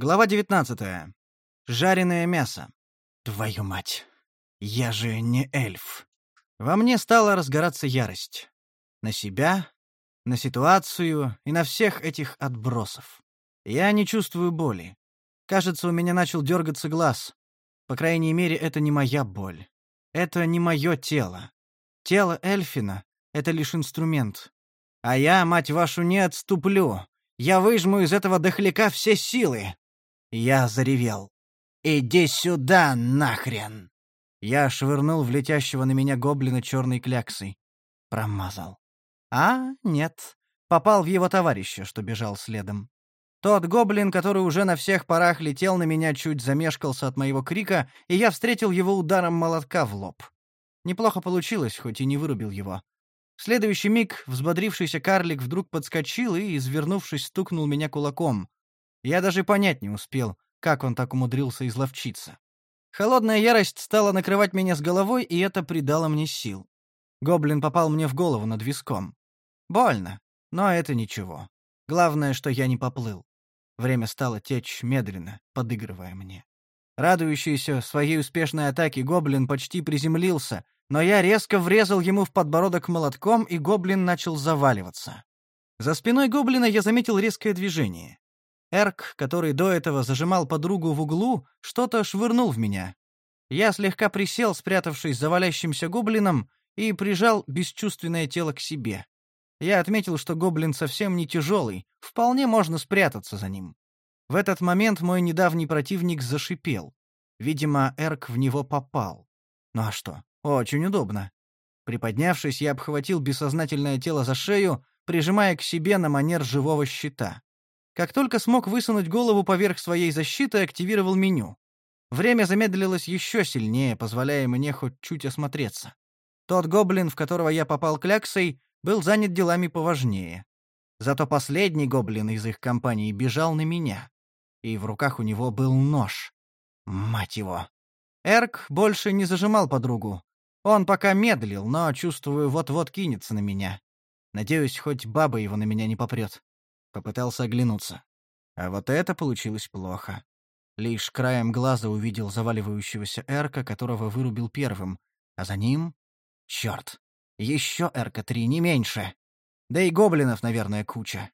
Глава 19. Жареное мясо. Твою мать. Я же не эльф. Во мне стала разгораться ярость. На себя, на ситуацию и на всех этих отбросов. Я не чувствую боли. Кажется, у меня начал дергаться глаз. По крайней мере, это не моя боль. Это не мое тело. Тело Эльфина — это лишь инструмент. А я, мать вашу, не отступлю. Я выжму из этого дохляка все силы. Я заревел. «Иди сюда, нахрен!» Я швырнул в летящего на меня гоблина черной кляксой. Промазал. А, нет. Попал в его товарища, что бежал следом. Тот гоблин, который уже на всех парах летел на меня, чуть замешкался от моего крика, и я встретил его ударом молотка в лоб. Неплохо получилось, хоть и не вырубил его. В следующий миг взбодрившийся карлик вдруг подскочил и, извернувшись, стукнул меня кулаком. Я даже понять не успел, как он так умудрился изловчиться. Холодная ярость стала накрывать меня с головой, и это придало мне сил. Гоблин попал мне в голову над виском. Больно, но это ничего. Главное, что я не поплыл. Время стало течь медленно, подыгрывая мне. Радующийся своей успешной атаке гоблин почти приземлился, но я резко врезал ему в подбородок молотком, и гоблин начал заваливаться. За спиной гоблина я заметил резкое движение. Эрк, который до этого зажимал подругу в углу, что-то швырнул в меня. Я слегка присел, спрятавшись за валящимся гоблином, и прижал бесчувственное тело к себе. Я отметил, что гоблин совсем не тяжелый, вполне можно спрятаться за ним. В этот момент мой недавний противник зашипел. Видимо, Эрк в него попал. Ну а что? Очень удобно. Приподнявшись, я обхватил бессознательное тело за шею, прижимая к себе на манер живого щита. Как только смог высунуть голову поверх своей защиты, активировал меню. Время замедлилось еще сильнее, позволяя мне хоть чуть осмотреться. Тот гоблин, в которого я попал кляксой, был занят делами поважнее. Зато последний гоблин из их компании бежал на меня. И в руках у него был нож. Мать его. Эрк больше не зажимал подругу. Он пока медлил, но, чувствую, вот-вот кинется на меня. Надеюсь, хоть баба его на меня не попрет. Попытался оглянуться. А вот это получилось плохо. Лишь краем глаза увидел заваливающегося Эрка, которого вырубил первым, а за ним... Черт! Еще Эрка-3, не меньше. Да и гоблинов, наверное, куча.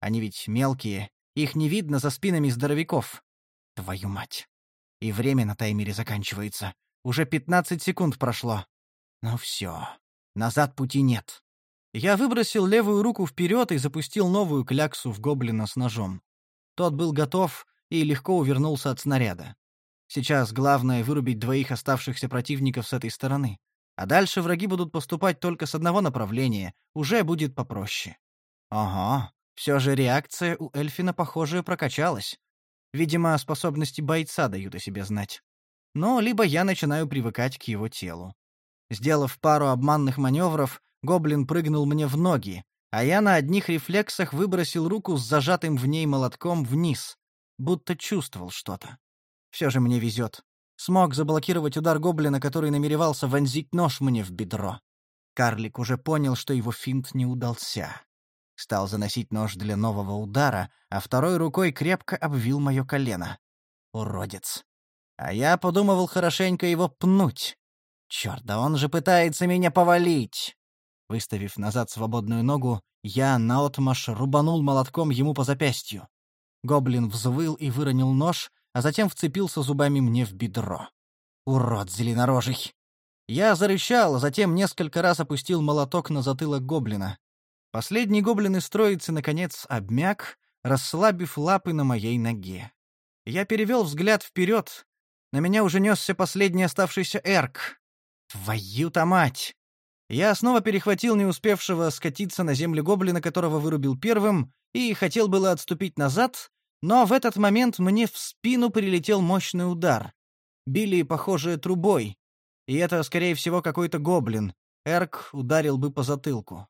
Они ведь мелкие, их не видно за спинами здоровяков. Твою мать. И время на таймере заканчивается. Уже 15 секунд прошло. Ну все. Назад пути нет. Я выбросил левую руку вперед и запустил новую кляксу в гоблина с ножом. Тот был готов и легко увернулся от снаряда. Сейчас главное вырубить двоих оставшихся противников с этой стороны. А дальше враги будут поступать только с одного направления, уже будет попроще. Ага, все же реакция у Эльфина, похоже, прокачалась. Видимо, способности бойца дают о себе знать. Но либо я начинаю привыкать к его телу. Сделав пару обманных маневров, гоблин прыгнул мне в ноги, а я на одних рефлексах выбросил руку с зажатым в ней молотком вниз, будто чувствовал что-то. Все же мне везет. Смог заблокировать удар гоблина, который намеревался вонзить нож мне в бедро. Карлик уже понял, что его финт не удался. Стал заносить нож для нового удара, а второй рукой крепко обвил мое колено. Уродец. А я подумывал хорошенько его пнуть. Черт, да он же пытается меня повалить. Выставив назад свободную ногу, я наотмашь рубанул молотком ему по запястью. Гоблин взвыл и выронил нож, а затем вцепился зубами мне в бедро. Урод зеленорожий! Я зарычал, а затем несколько раз опустил молоток на затылок гоблина. Последний гоблин из троицы, наконец, обмяк, расслабив лапы на моей ноге. Я перевел взгляд вперед. На меня уже несся последний оставшийся эрк. Твою-то мать! Я снова перехватил не успевшего скатиться на землю гоблина, которого вырубил первым, и хотел было отступить назад, но в этот момент мне в спину прилетел мощный удар. Били, похоже, трубой. И это, скорее всего, какой-то гоблин. Эрк ударил бы по затылку.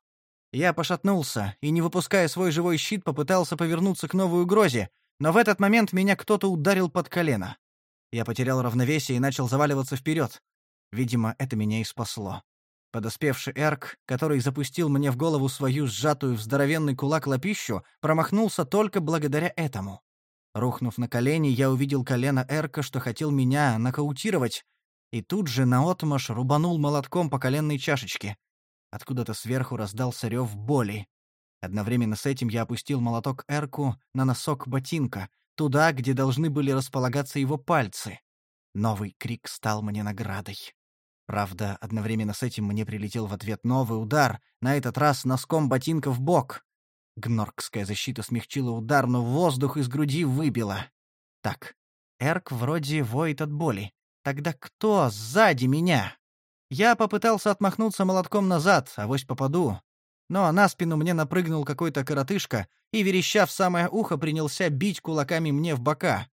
Я пошатнулся и, не выпуская свой живой щит, попытался повернуться к новой угрозе, но в этот момент меня кто-то ударил под колено. Я потерял равновесие и начал заваливаться вперед. Видимо, это меня и спасло. Подоспевший Эрк, который запустил мне в голову свою сжатую в здоровенный кулак лапищу, промахнулся только благодаря этому. Рухнув на колени, я увидел колено Эрка, что хотел меня нокаутировать, и тут же наотмашь рубанул молотком по коленной чашечке. Откуда-то сверху раздался рев боли. Одновременно с этим я опустил молоток Эрку на носок ботинка, туда, где должны были располагаться его пальцы. Новый крик стал мне наградой. Правда, одновременно с этим мне прилетел в ответ новый удар, на этот раз носком ботинка в бок. Гноркская защита смягчила удар, но воздух из груди выбила. Так, Эрк вроде воет от боли. Тогда кто сзади меня? Я попытался отмахнуться молотком назад, авось попаду. Но на спину мне напрыгнул какой-то коротышка и, вереща в самое ухо, принялся бить кулаками мне в бока.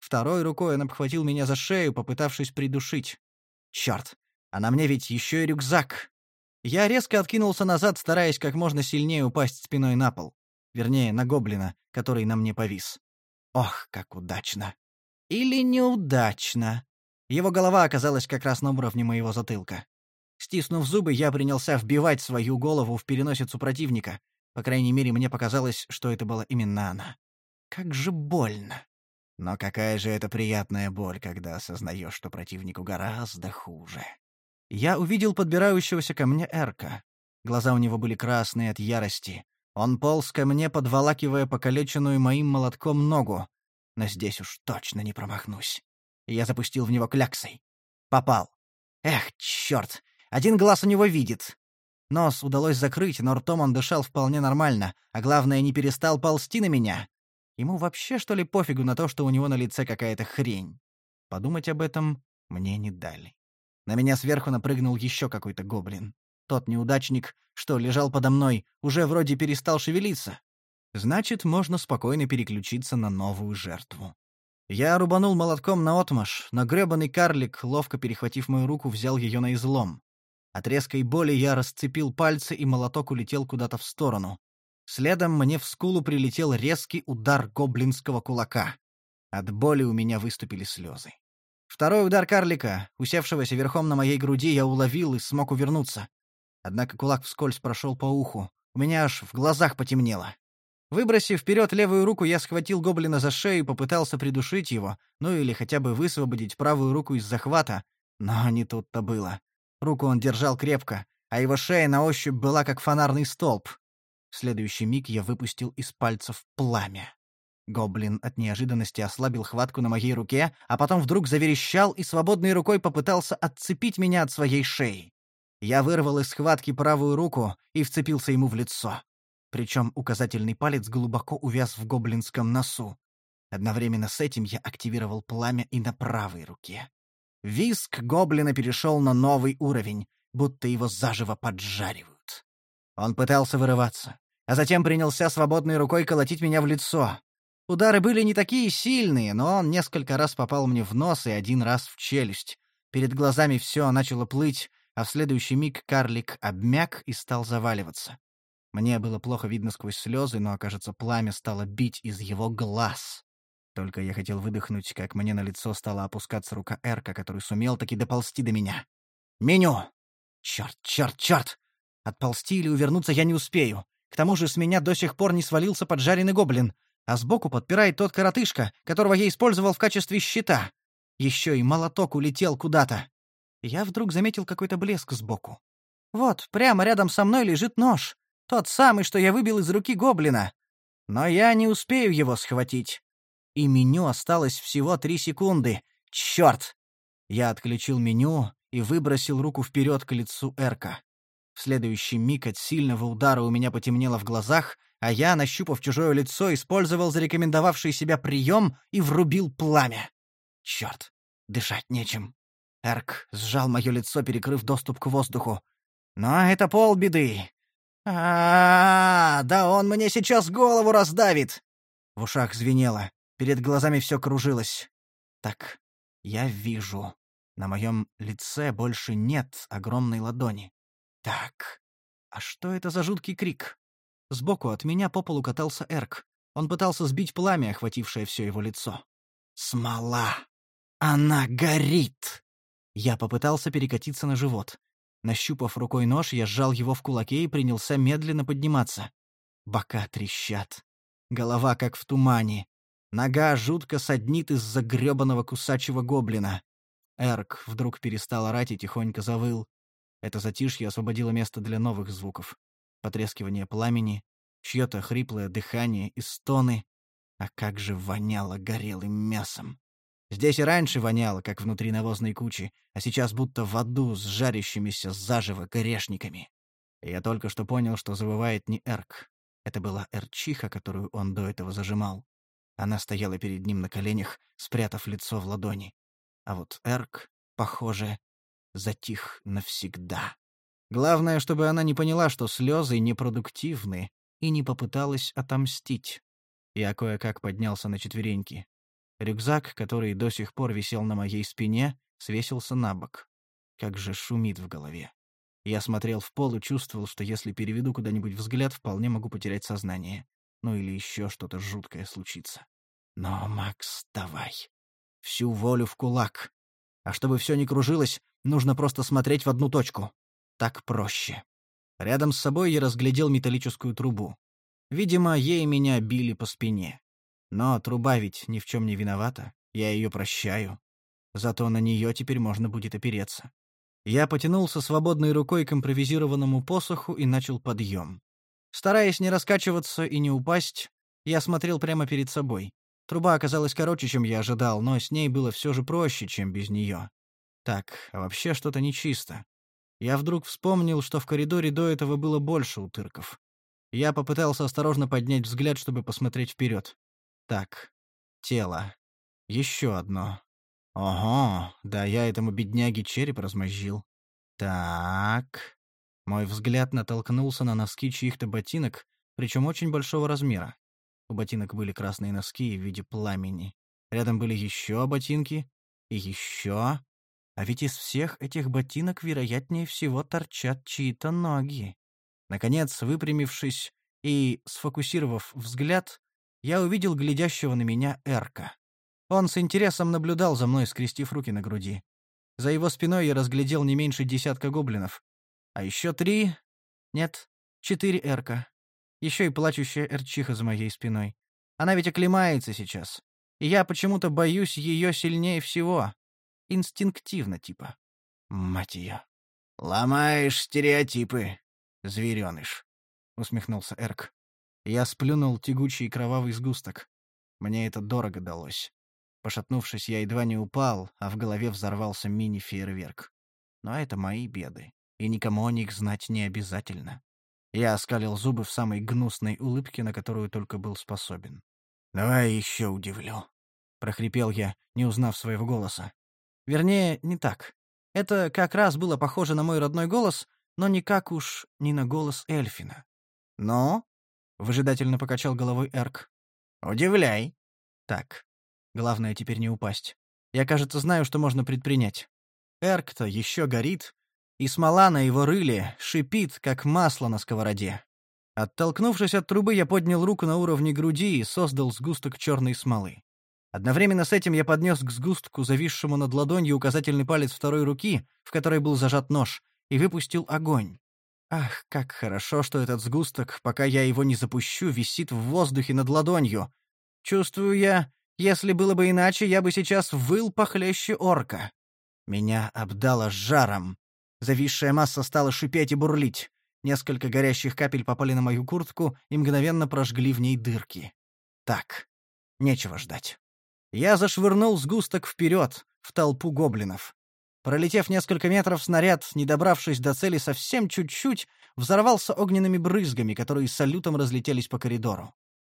Второй рукой он обхватил меня за шею, попытавшись придушить. Черт, а на мне ведь еще и рюкзак. Я резко откинулся назад, стараясь как можно сильнее упасть спиной на пол. Вернее, на гоблина, который на мне повис. Ох, как удачно. Или неудачно. Его голова оказалась как раз на уровне моего затылка. Стиснув зубы, я принялся вбивать свою голову в переносицу противника. По крайней мере, мне показалось, что это была именно она. Как же больно. Но какая же это приятная боль, когда осознаешь, что противнику гораздо хуже. Я увидел подбирающегося ко мне Эрка. Глаза у него были красные от ярости. Он полз ко мне, подволакивая покалеченную моим молотком ногу. Но здесь уж точно не промахнусь. Я запустил в него кляксой. Попал. Эх, черт! Один глаз у него видит. Нос удалось закрыть, но ртом он дышал вполне нормально, а главное, не перестал ползти на меня. Ему вообще, что ли, пофигу на то, что у него на лице какая-то хрень? Подумать об этом мне не дали. На меня сверху напрыгнул еще какой-то гоблин. Тот неудачник, что лежал подо мной, уже вроде перестал шевелиться. Значит, можно спокойно переключиться на новую жертву. Я рубанул молотком на отмаш, но грёбаный карлик, ловко перехватив мою руку, взял ее на излом. От резкой боли я расцепил пальцы, и молоток улетел куда-то в сторону. Следом мне в скулу прилетел резкий удар гоблинского кулака. От боли у меня выступили слезы. Второй удар карлика, усевшегося верхом на моей груди, я уловил и смог увернуться. Однако кулак вскользь прошел по уху. У меня аж в глазах потемнело. Выбросив вперед левую руку, я схватил гоблина за шею и попытался придушить его, ну или хотя бы высвободить правую руку из захвата. Но не тут-то было. Руку он держал крепко, а его шея на ощупь была как фонарный столб. В следующий миг я выпустил из пальцев пламя. Гоблин от неожиданности ослабил хватку на моей руке, а потом вдруг заверещал и свободной рукой попытался отцепить меня от своей шеи. Я вырвал из схватки правую руку и вцепился ему в лицо. Причем указательный палец глубоко увяз в гоблинском носу. Одновременно с этим я активировал пламя и на правой руке. Виск гоблина перешел на новый уровень, будто его заживо поджаривают. Он пытался вырываться, а затем принялся свободной рукой колотить меня в лицо. Удары были не такие сильные, но он несколько раз попал мне в нос и один раз в челюсть. Перед глазами все начало плыть, а в следующий миг карлик обмяк и стал заваливаться. Мне было плохо видно сквозь слезы, но, кажется, пламя стало бить из его глаз. Только я хотел выдохнуть, как мне на лицо стала опускаться рука Эрка, который сумел таки доползти до меня. «Меню!» «Черт, черт, черт!» Отползти или увернуться я не успею. К тому же с меня до сих пор не свалился поджаренный гоблин а сбоку подпирает тот коротышка, которого я использовал в качестве щита. Еще и молоток улетел куда-то. Я вдруг заметил какой-то блеск сбоку. Вот, прямо рядом со мной лежит нож. Тот самый, что я выбил из руки гоблина. Но я не успею его схватить. И меню осталось всего три секунды. Черт! Я отключил меню и выбросил руку вперед к лицу Эрка. В следующий миг от сильного удара у меня потемнело в глазах, а я, нащупав чужое лицо, использовал зарекомендовавший себя прием и врубил пламя. Черт, дышать нечем. Эрк сжал мое лицо, перекрыв доступ к воздуху. Но это полбеды. А, -а, а да он мне сейчас голову раздавит! В ушах звенело, перед глазами все кружилось. Так, я вижу. На моем лице больше нет огромной ладони. Так, а что это за жуткий крик? Сбоку от меня по полу катался Эрк. Он пытался сбить пламя, охватившее все его лицо. «Смола! Она горит!» Я попытался перекатиться на живот. Нащупав рукой нож, я сжал его в кулаке и принялся медленно подниматься. Бока трещат. Голова как в тумане. Нога жутко саднит из-за грёбаного кусачего гоблина. Эрк вдруг перестал орать и тихонько завыл. Это затишье освободило место для новых звуков. Потрескивание пламени, чьё-то хриплое дыхание и стоны. А как же воняло горелым мясом. Здесь и раньше воняло, как внутри навозной кучи, а сейчас будто в аду с жарящимися заживо грешниками. Я только что понял, что завывает не Эрк. Это была Эрчиха, которую он до этого зажимал. Она стояла перед ним на коленях, спрятав лицо в ладони. А вот Эрк, похоже, затих навсегда. Главное, чтобы она не поняла, что слезы непродуктивны, и не попыталась отомстить. Я кое-как поднялся на четвереньки. Рюкзак, который до сих пор висел на моей спине, свесился на бок. Как же шумит в голове. Я смотрел в пол и чувствовал, что если переведу куда-нибудь взгляд, вполне могу потерять сознание. Ну или еще что-то жуткое случится. Но, Макс, давай. Всю волю в кулак. А чтобы все не кружилось, нужно просто смотреть в одну точку. Так проще. Рядом с собой я разглядел металлическую трубу. Видимо, ей меня били по спине. Но труба ведь ни в чем не виновата. Я ее прощаю. Зато на нее теперь можно будет опереться. Я потянулся свободной рукой к импровизированному посоху и начал подъем. Стараясь не раскачиваться и не упасть, я смотрел прямо перед собой. Труба оказалась короче, чем я ожидал, но с ней было все же проще, чем без нее. Так, а вообще что-то нечисто. Я вдруг вспомнил, что в коридоре до этого было больше утырков. Я попытался осторожно поднять взгляд, чтобы посмотреть вперед. Так, тело. Еще одно. Ого, да я этому бедняге череп размозжил. Так. Мой взгляд натолкнулся на носки чьих-то ботинок, причем очень большого размера. У ботинок были красные носки в виде пламени. Рядом были еще ботинки и еще. А ведь из всех этих ботинок, вероятнее всего, торчат чьи-то ноги. Наконец, выпрямившись и сфокусировав взгляд, я увидел глядящего на меня Эрка. Он с интересом наблюдал за мной, скрестив руки на груди. За его спиной я разглядел не меньше десятка гоблинов. А еще три... Нет, четыре эрка. Еще и плачущая эрчиха за моей спиной. Она ведь оклемается сейчас. И я почему-то боюсь ее сильнее всего. Инстинктивно, типа. Мать ее. «Ломаешь стереотипы, звереныш», — усмехнулся Эрк. Я сплюнул тягучий кровавый сгусток. Мне это дорого далось. Пошатнувшись, я едва не упал, а в голове взорвался мини-фейерверк. Но это мои беды и никому о них знать не обязательно. Я оскалил зубы в самой гнусной улыбке, на которую только был способен. «Давай еще удивлю», — прохрипел я, не узнав своего голоса. Вернее, не так. Это как раз было похоже на мой родной голос, но никак уж не на голос Эльфина. «Но?» — выжидательно покачал головой Эрк. «Удивляй». «Так, главное теперь не упасть. Я, кажется, знаю, что можно предпринять. Эрк-то еще горит, и смола на его рыле шипит, как масло на сковороде. Оттолкнувшись от трубы, я поднял руку на уровне груди и создал сгусток черной смолы. Одновременно с этим я поднес к сгустку, зависшему над ладонью, указательный палец второй руки, в которой был зажат нож, и выпустил огонь. Ах, как хорошо, что этот сгусток, пока я его не запущу, висит в воздухе над ладонью. Чувствую я, если было бы иначе, я бы сейчас выл похлеще орка. Меня обдало жаром. Зависшая масса стала шипеть и бурлить. Несколько горящих капель попали на мою куртку и мгновенно прожгли в ней дырки. Так, нечего ждать. Я зашвырнул сгусток вперед, в толпу гоблинов. Пролетев несколько метров, снаряд, не добравшись до цели совсем чуть-чуть, взорвался огненными брызгами, которые салютом разлетелись по коридору.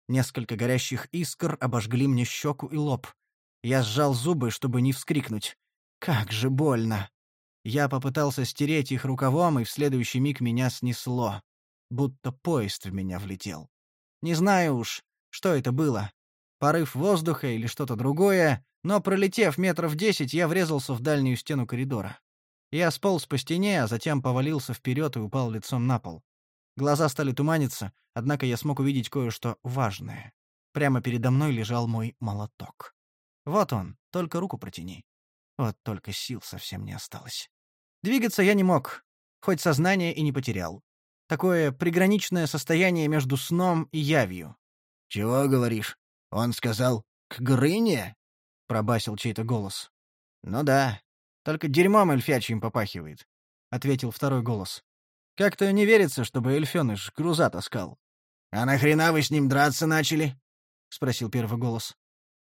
Несколько горящих искр обожгли мне щеку и лоб. Я сжал зубы, чтобы не вскрикнуть. Как же больно! Я попытался стереть их рукавом, и в следующий миг меня снесло. Будто поезд в меня влетел. Не знаю уж, что это было. Порыв воздуха или что-то другое, но, пролетев метров десять, я врезался в дальнюю стену коридора. Я сполз по стене, а затем повалился вперед и упал лицом на пол. Глаза стали туманиться, однако я смог увидеть кое-что важное. Прямо передо мной лежал мой молоток. Вот он, только руку протяни. Вот только сил совсем не осталось. Двигаться я не мог, хоть сознание и не потерял. Такое приграничное состояние между сном и явью. «Чего говоришь? Он сказал, К Грыне? пробасил чей-то голос. Ну да, только дерьмом эльфячьим попахивает, ответил второй голос. Как-то не верится, чтобы эльфёныш груза таскал. А нахрена вы с ним драться начали? спросил первый голос.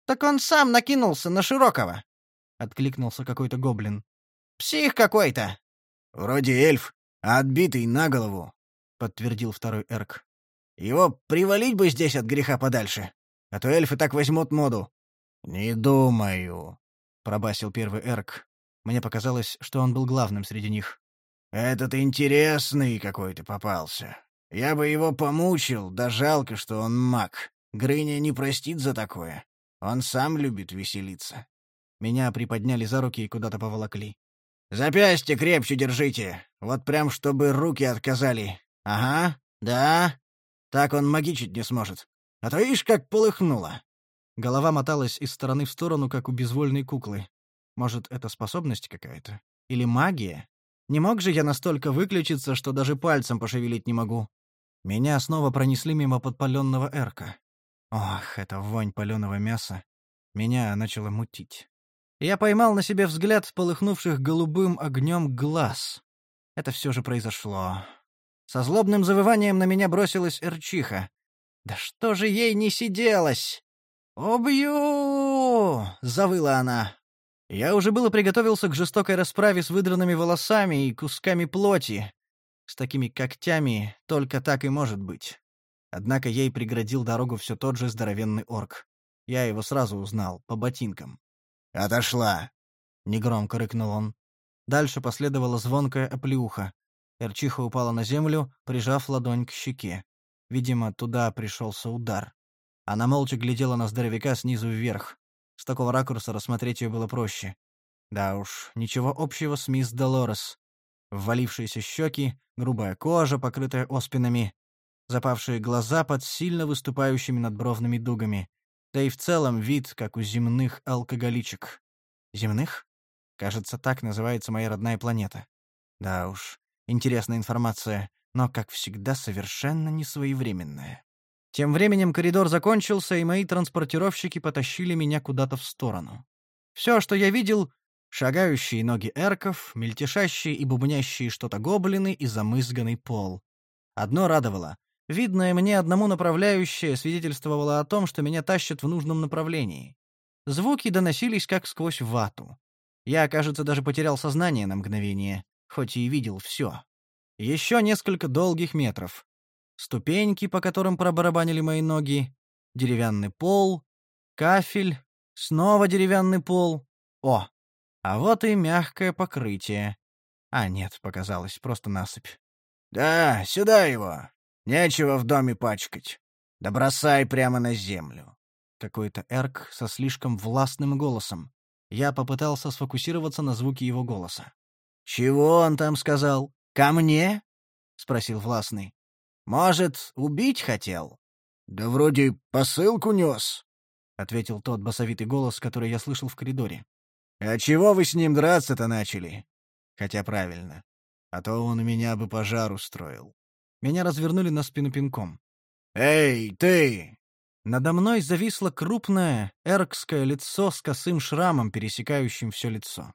Так он сам накинулся на Широкого, откликнулся какой-то гоблин. Псих какой-то. Вроде эльф, а отбитый на голову, подтвердил второй эрк. Его привалить бы здесь от греха подальше, а то эльфы так возьмут моду. Не думаю, пробасил первый эрк. Мне показалось, что он был главным среди них. Этот интересный какой-то попался. Я бы его помучил, да жалко, что он маг. Грыня не простит за такое. Он сам любит веселиться. Меня приподняли за руки и куда-то поволокли. «Запястье крепче держите. Вот прям, чтобы руки отказали. Ага, да. Так он магичить не сможет. А то ишь, как полыхнуло». Голова моталась из стороны в сторону, как у безвольной куклы. Может, это способность какая-то? Или магия? Не мог же я настолько выключиться, что даже пальцем пошевелить не могу. Меня снова пронесли мимо подпаленного эрка. Ох, эта вонь паленого мяса. Меня начало мутить. Я поймал на себе взгляд полыхнувших голубым огнем глаз. Это все же произошло. Со злобным завыванием на меня бросилась Эрчиха. «Да что же ей не сиделось?» «Убью!» — завыла она. Я уже было приготовился к жестокой расправе с выдранными волосами и кусками плоти. С такими когтями только так и может быть. Однако ей преградил дорогу все тот же здоровенный орк. Я его сразу узнал, по ботинкам. «Отошла!» — негромко рыкнул он. Дальше последовала звонкая оплеуха. Эрчиха упала на землю, прижав ладонь к щеке. Видимо, туда пришелся удар. Она молча глядела на здоровяка снизу вверх. С такого ракурса рассмотреть ее было проще. Да уж, ничего общего с мисс Долорес. Ввалившиеся щеки, грубая кожа, покрытая оспинами, запавшие глаза под сильно выступающими надбровными дугами. Да и в целом вид, как у земных алкоголичек. Земных? Кажется, так называется моя родная планета. Да уж, интересная информация, но, как всегда, совершенно несвоевременная. Тем временем коридор закончился, и мои транспортировщики потащили меня куда-то в сторону. Все, что я видел — шагающие ноги эрков, мельтешащие и бубнящие что-то гоблины и замызганный пол. Одно радовало. Видное мне одному направляющее свидетельствовало о том, что меня тащат в нужном направлении. Звуки доносились как сквозь вату. Я, кажется, даже потерял сознание на мгновение, хоть и видел все. Еще несколько долгих метров ступеньки, по которым пробарабанили мои ноги, деревянный пол, кафель, снова деревянный пол. О, а вот и мягкое покрытие. А нет, показалось, просто насыпь. «Да, сюда его. Нечего в доме пачкать. Да бросай прямо на землю». Какой-то эрк со слишком властным голосом. Я попытался сфокусироваться на звуке его голоса. «Чего он там сказал? Ко мне?» — спросил властный. Может, убить хотел? Да вроде посылку нес, ответил тот басовитый голос, который я слышал в коридоре. А чего вы с ним драться-то начали? Хотя правильно. А то он меня бы пожар устроил. Меня развернули на спину пинком. «Эй, ты!» Надо мной зависло крупное эркское лицо с косым шрамом, пересекающим все лицо.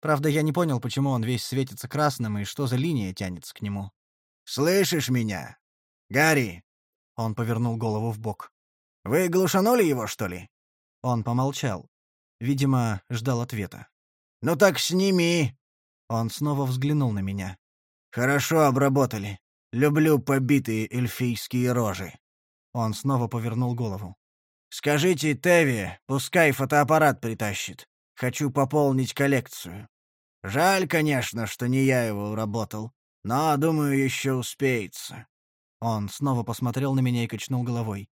Правда, я не понял, почему он весь светится красным и что за линия тянется к нему. «Слышишь меня? «Гарри!» — он повернул голову в бок. «Вы глушанули его, что ли?» Он помолчал. Видимо, ждал ответа. «Ну так сними!» Он снова взглянул на меня. «Хорошо обработали. Люблю побитые эльфийские рожи». Он снова повернул голову. «Скажите Теви, пускай фотоаппарат притащит. Хочу пополнить коллекцию. Жаль, конечно, что не я его уработал, но, думаю, еще успеется. Он снова посмотрел на меня и качнул головой.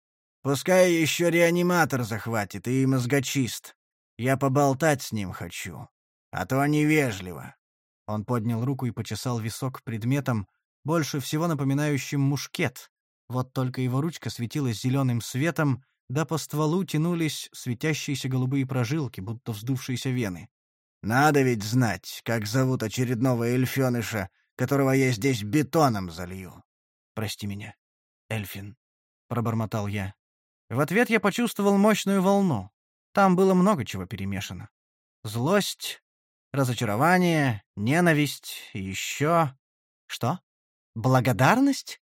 «Пускай еще реаниматор захватит и мозгочист. Я поболтать с ним хочу. А то невежливо». Он поднял руку и почесал висок предметом, больше всего напоминающим мушкет. Вот только его ручка светилась зеленым светом, да по стволу тянулись светящиеся голубые прожилки, будто вздувшиеся вены. «Надо ведь знать, как зовут очередного эльфеныша, которого я здесь бетоном залью. Прости меня, Эльфин, пробормотал я. В ответ я почувствовал мощную волну. Там было много чего перемешано. Злость, разочарование, ненависть и еще... Что? Благодарность?